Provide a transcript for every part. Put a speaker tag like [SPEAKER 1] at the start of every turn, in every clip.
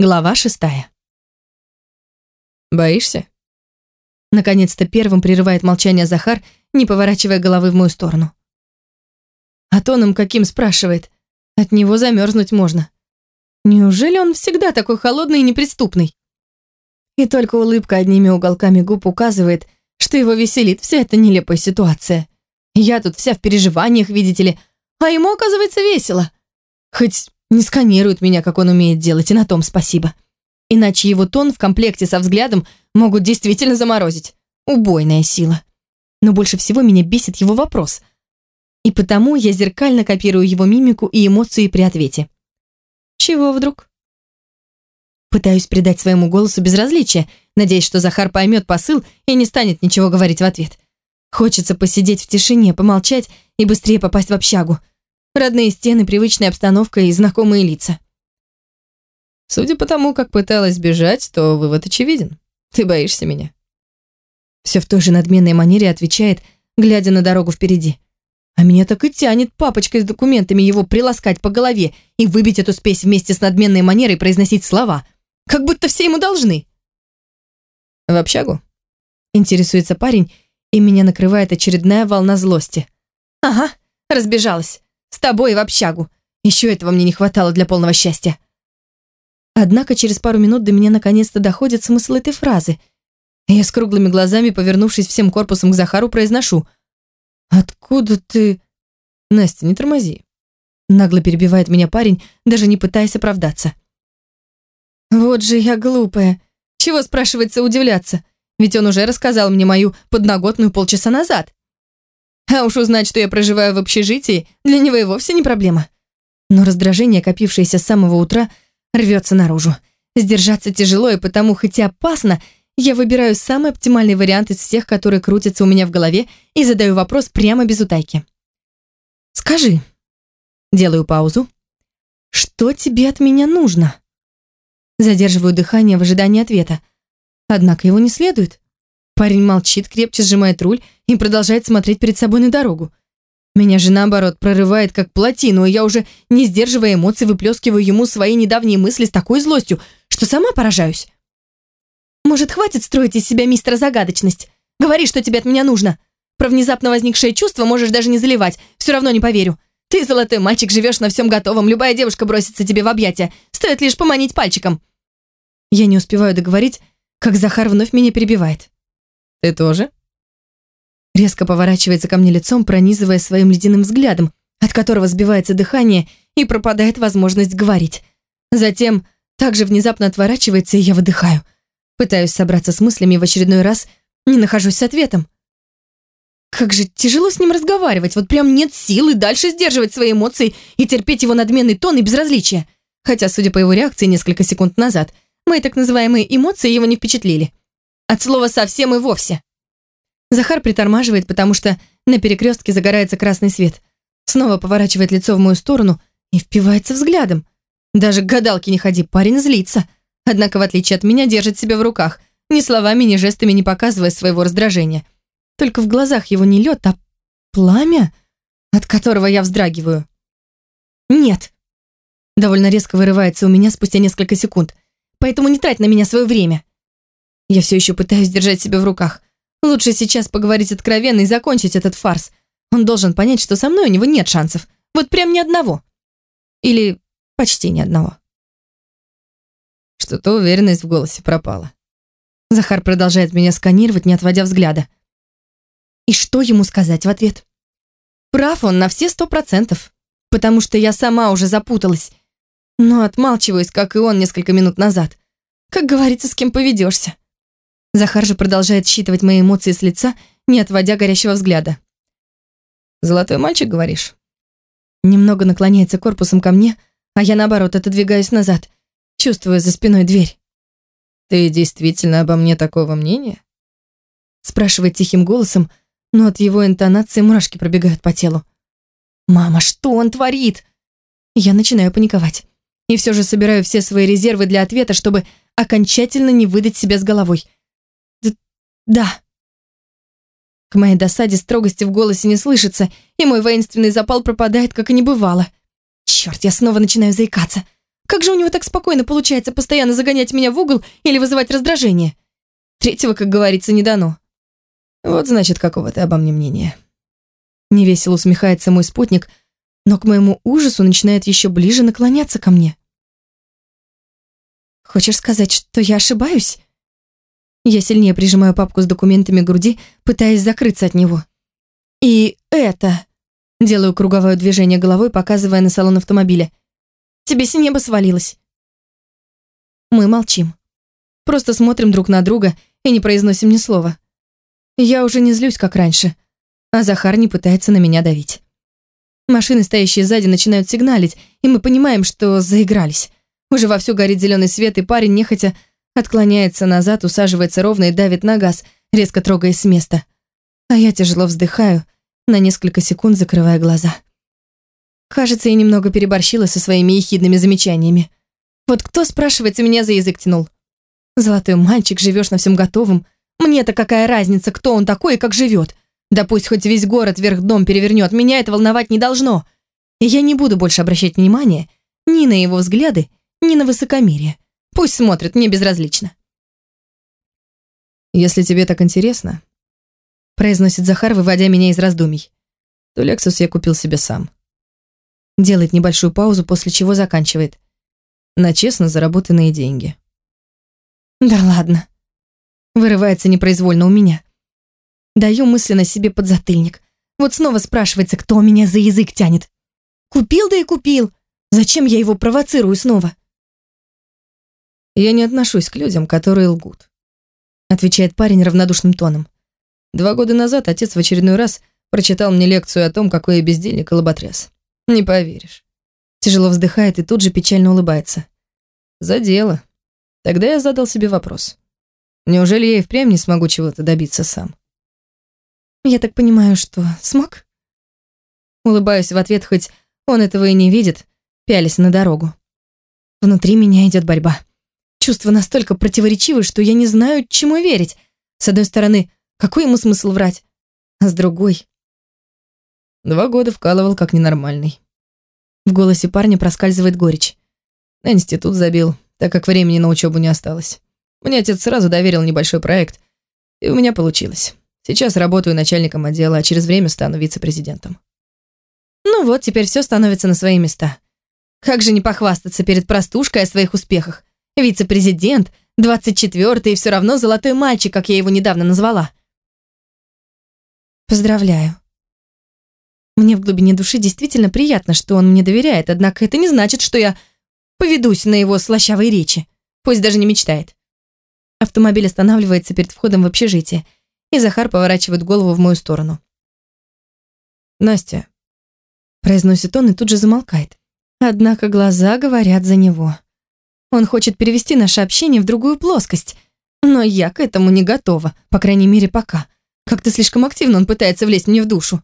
[SPEAKER 1] Глава шестая.
[SPEAKER 2] «Боишься?»
[SPEAKER 1] Наконец-то первым прерывает молчание Захар, не поворачивая головы в мою сторону. А тоном каким спрашивает. От него замерзнуть можно. Неужели он всегда такой холодный и неприступный? И только улыбка одними уголками губ указывает, что его веселит вся эта нелепая ситуация. Я тут вся в переживаниях, видите ли, а ему, оказывается, весело. Хоть не сканирует меня, как он умеет делать, и на том спасибо. Иначе его тон в комплекте со взглядом могут действительно заморозить. Убойная сила. Но больше всего меня бесит его вопрос. И потому я зеркально копирую его мимику и эмоции при ответе. Чего вдруг? Пытаюсь придать своему голосу безразличие, надеясь, что Захар поймет посыл и не станет ничего говорить в ответ. Хочется посидеть в тишине, помолчать и быстрее попасть в общагу. Родные стены, привычная обстановка и знакомые лица.
[SPEAKER 2] Судя по тому, как пыталась бежать, то вывод очевиден. Ты боишься меня.
[SPEAKER 1] Все в той же надменной манере отвечает, глядя на дорогу впереди. А меня так и тянет папочкой с документами его приласкать по голове и выбить эту спесь вместе с надменной манерой произносить слова. Как будто все ему должны.
[SPEAKER 2] В общагу?
[SPEAKER 1] Интересуется парень, и меня накрывает очередная волна злости. Ага, разбежалась. С тобой в общагу. Еще этого мне не хватало для полного счастья. Однако через пару минут до меня наконец-то доходит смысл этой фразы. Я с круглыми глазами, повернувшись всем корпусом к Захару, произношу. «Откуда ты...»
[SPEAKER 2] «Настя, не тормози».
[SPEAKER 1] Нагло перебивает меня парень, даже не пытаясь оправдаться. Вот же я глупая. Чего, спрашивается, удивляться? Ведь он уже рассказал мне мою подноготную полчаса назад. А уж узнать, что я проживаю в общежитии, для него и вовсе не проблема. Но раздражение, копившееся с самого утра, рвется наружу. Сдержаться тяжело, и потому, хотя опасно, я выбираю самый оптимальный вариант из всех, которые крутятся у меня в голове, и задаю вопрос прямо без утайки. «Скажи». Делаю паузу. «Что тебе от меня нужно?» Задерживаю дыхание в ожидании ответа. Однако его не следует. Парень молчит, крепче сжимает руль и продолжает смотреть перед собой на дорогу. Меня же, наоборот, прорывает как плотину, и я уже, не сдерживая эмоций, выплескиваю ему свои недавние мысли с такой злостью, что сама поражаюсь. «Может, хватит строить из себя мистера загадочность? Говори, что тебе от меня нужно. Про внезапно возникшее чувство можешь даже не заливать, все равно не поверю. Ты, золотой мальчик, живешь на всем готовом, любая девушка бросится тебе в объятия, стоит лишь поманить пальчиком». Я не успеваю договорить, как Захар вновь меня перебивает.
[SPEAKER 2] «Ты тоже?»
[SPEAKER 1] Резко поворачивается ко мне лицом, пронизывая своим ледяным взглядом, от которого сбивается дыхание и пропадает возможность говорить. Затем также внезапно отворачивается, и я выдыхаю. Пытаюсь собраться с мыслями в очередной раз не нахожусь с ответом. Как же тяжело с ним разговаривать, вот прям нет силы дальше сдерживать свои эмоции и терпеть его надменный тон и безразличие. Хотя, судя по его реакции несколько секунд назад, мои так называемые эмоции его не впечатлили. От слова совсем и вовсе. Захар притормаживает, потому что на перекрестке загорается красный свет. Снова поворачивает лицо в мою сторону и впивается взглядом. Даже к гадалке не ходи, парень злится. Однако, в отличие от меня, держит себя в руках, ни словами, ни жестами не показывая своего раздражения. Только в глазах его не лед, а пламя, от которого я вздрагиваю. «Нет!» Довольно резко вырывается у меня спустя несколько секунд. «Поэтому не трать на меня свое время!» Я все еще пытаюсь держать себя в руках. Лучше сейчас поговорить откровенно и закончить этот фарс. Он должен понять, что со мной у него нет шансов. Вот прям ни одного. Или почти ни одного.
[SPEAKER 2] Что-то уверенность в голосе пропала.
[SPEAKER 1] Захар продолжает меня сканировать, не отводя взгляда. И что ему сказать в ответ? Прав он на все сто процентов, потому что я сама уже запуталась. Но отмалчиваюсь, как и он несколько минут назад. Как говорится, с кем поведешься. Захар же продолжает считывать мои эмоции с лица, не отводя горящего взгляда.
[SPEAKER 2] «Золотой мальчик, говоришь?»
[SPEAKER 1] Немного наклоняется корпусом ко мне, а я, наоборот, отодвигаюсь назад, чувствуя за спиной дверь.
[SPEAKER 2] «Ты действительно обо мне такого мнения?»
[SPEAKER 1] Спрашивает тихим голосом, но от его интонации мурашки пробегают по телу. «Мама, что он творит?» Я начинаю паниковать. И все же собираю все свои резервы для ответа, чтобы окончательно не выдать себя с головой. «Да». К моей досаде строгости в голосе не слышится, и мой воинственный запал пропадает, как и не бывало. Черт, я снова начинаю заикаться. Как же у него так спокойно получается постоянно загонять меня в угол или вызывать раздражение? Третьего, как говорится, не дано.
[SPEAKER 2] Вот значит, какого ты обо мне мнения. Невесело усмехается мой спутник, но к моему ужасу начинает еще ближе наклоняться ко мне.
[SPEAKER 1] Хочешь сказать, что я ошибаюсь? Я сильнее прижимаю папку с документами к груди, пытаясь закрыться от него. И это... Делаю круговое движение головой, показывая на салон автомобиля. Тебе с неба свалилось. Мы молчим. Просто смотрим друг на друга и не произносим ни слова. Я уже не злюсь, как раньше, а Захар не пытается на меня давить. Машины, стоящие сзади, начинают сигналить, и мы понимаем, что заигрались. Уже вовсю горит зеленый свет, и парень нехотя отклоняется назад, усаживается ровно и давит на газ, резко трогаясь с места. А я тяжело вздыхаю, на несколько секунд закрывая глаза. Кажется, я немного переборщила со своими ехидными замечаниями. Вот кто, спрашивается, меня за язык тянул? Золотой мальчик, живешь на всем готовом. Мне-то какая разница, кто он такой и как живет? Да пусть хоть весь город вверх дном перевернет, меня это волновать не должно. И я не буду больше обращать внимания ни на его взгляды, ни на высокомерие. Пусть смотрит, мне безразлично.
[SPEAKER 2] «Если тебе так интересно», — произносит Захар, выводя меня из раздумий, то Лексус я купил себе сам. Делает небольшую паузу, после чего заканчивает. На честно заработанные деньги.
[SPEAKER 1] Да ладно. Вырывается непроизвольно у меня. Даю мысленно себе подзатыльник. Вот снова спрашивается, кто меня за язык тянет. Купил да и купил. Зачем я его провоцирую снова?
[SPEAKER 2] Я не отношусь к людям, которые лгут. Отвечает парень равнодушным тоном. Два года назад отец в очередной раз прочитал мне лекцию о том, какой я бездельник и лоботряс. Не поверишь. Тяжело вздыхает и тут же печально улыбается. За дело. Тогда я задал себе вопрос. Неужели я и впрямь не смогу чего-то добиться сам?
[SPEAKER 1] Я так понимаю, что смог? Улыбаюсь в ответ, хоть он этого и не видит, пялись на дорогу. Внутри меня идет борьба. Чувства настолько противоречивы, что я не знаю, чему верить. С одной стороны, какой ему смысл врать? А с другой,
[SPEAKER 2] Два года вкалывал как ненормальный.
[SPEAKER 1] В голосе парня проскальзывает горечь.
[SPEAKER 2] На институт забил, так как времени на учебу не осталось. Мне отец сразу доверил небольшой проект, и у меня получилось. Сейчас работаю начальником отдела, а через время стану вице-президентом.
[SPEAKER 1] Ну вот, теперь все становится на свои места. Как же не похвастаться перед простушкой о своих успехах? Вице-президент, 24-й и все равно золотой мальчик, как я его недавно назвала. Поздравляю. Мне в глубине души действительно приятно, что он мне доверяет, однако это не значит, что я поведусь на его слащавой речи. Пусть даже не мечтает. Автомобиль останавливается перед входом в общежитие, и Захар поворачивает голову в мою сторону.
[SPEAKER 2] «Настя», —
[SPEAKER 1] произносит он и тут же замолкает. Однако глаза говорят за него. Он хочет перевести наше общение в другую плоскость, но я к этому не готова, по крайней мере, пока. Как-то слишком активно он пытается влезть мне в душу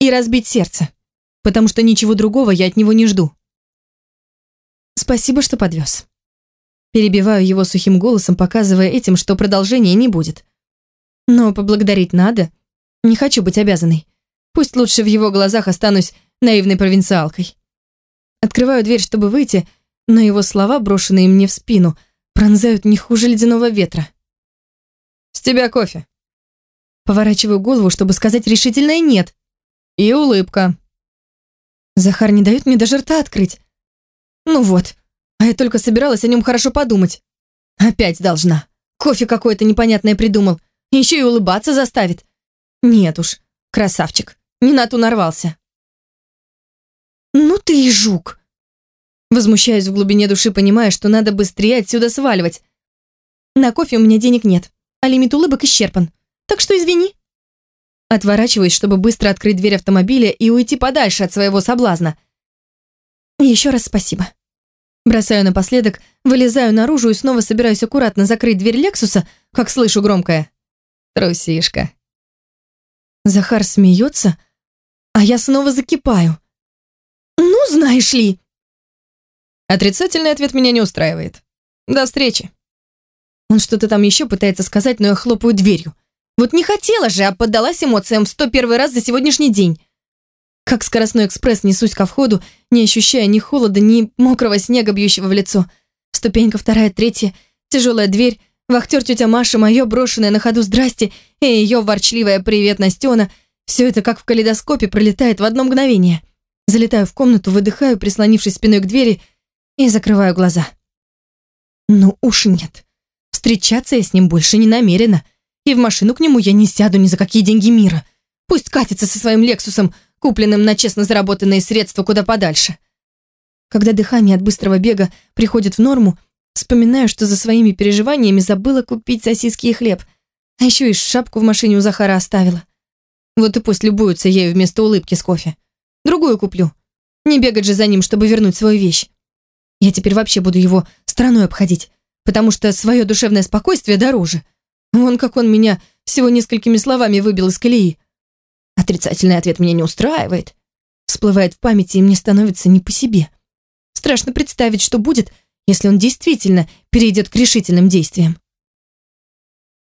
[SPEAKER 1] и разбить сердце, потому что ничего другого я от него не жду. Спасибо, что подвез. Перебиваю его сухим голосом, показывая этим, что продолжения не будет. Но поблагодарить надо. Не хочу быть обязанной. Пусть лучше в его глазах останусь наивной провинциалкой. Открываю дверь, чтобы выйти, но его слова, брошенные мне в спину, пронзают не хуже ледяного ветра.
[SPEAKER 2] «С тебя кофе».
[SPEAKER 1] Поворачиваю голову, чтобы сказать решительное «нет».
[SPEAKER 2] И улыбка.
[SPEAKER 1] Захар не дает мне даже рта открыть. Ну вот, а я только собиралась о нем хорошо подумать. Опять должна. Кофе какое-то непонятное придумал. Еще и улыбаться заставит. Нет уж, красавчик, не на ту нарвался. Ну ты и жук. Возмущаюсь в глубине души, понимая, что надо быстрее отсюда сваливать. На кофе у меня денег нет, а лимит улыбок исчерпан. Так что извини. Отворачиваюсь, чтобы быстро открыть дверь автомобиля и уйти подальше от своего соблазна. Еще раз спасибо. Бросаю напоследок, вылезаю наружу и снова собираюсь аккуратно закрыть дверь Лексуса, как слышу громкое
[SPEAKER 2] «Трусишка».
[SPEAKER 1] Захар смеется, а я снова закипаю. «Ну, знаешь ли...»
[SPEAKER 2] Отрицательный ответ меня не устраивает. До встречи.
[SPEAKER 1] Он что-то там еще пытается сказать, но я хлопаю дверью. Вот не хотела же, а поддалась эмоциям в 101 раз за сегодняшний день. Как скоростной экспресс несусь ко входу, не ощущая ни холода, ни мокрого снега, бьющего в лицо. Ступенька вторая, третья, тяжелая дверь, вахтер тетя Маша, мое брошенное на ходу «здрасте» и ее ворчливое «привет, Настена» — все это как в калейдоскопе пролетает в одно мгновение. Залетаю в комнату, выдыхаю, прислонившись спиной к двери, и закрываю глаза. Ну уж нет. Встречаться я с ним больше не намерена. И в машину к нему я не сяду ни за какие деньги мира. Пусть катится со своим Лексусом, купленным на честно заработанные средства куда подальше. Когда дыхание от быстрого бега приходит в норму, вспоминаю, что за своими переживаниями забыла купить сосиски и хлеб, а еще и шапку в машине у Захара оставила. Вот и пусть любуются ею вместо улыбки с кофе. Другую куплю. Не бегать же за ним, чтобы вернуть свою вещь. Я теперь вообще буду его стороной обходить, потому что свое душевное спокойствие дороже. Вон как он меня всего несколькими словами выбил из колеи. Отрицательный ответ меня не устраивает. Всплывает в памяти, и мне становится не по себе. Страшно представить, что будет, если он действительно перейдет к решительным действиям.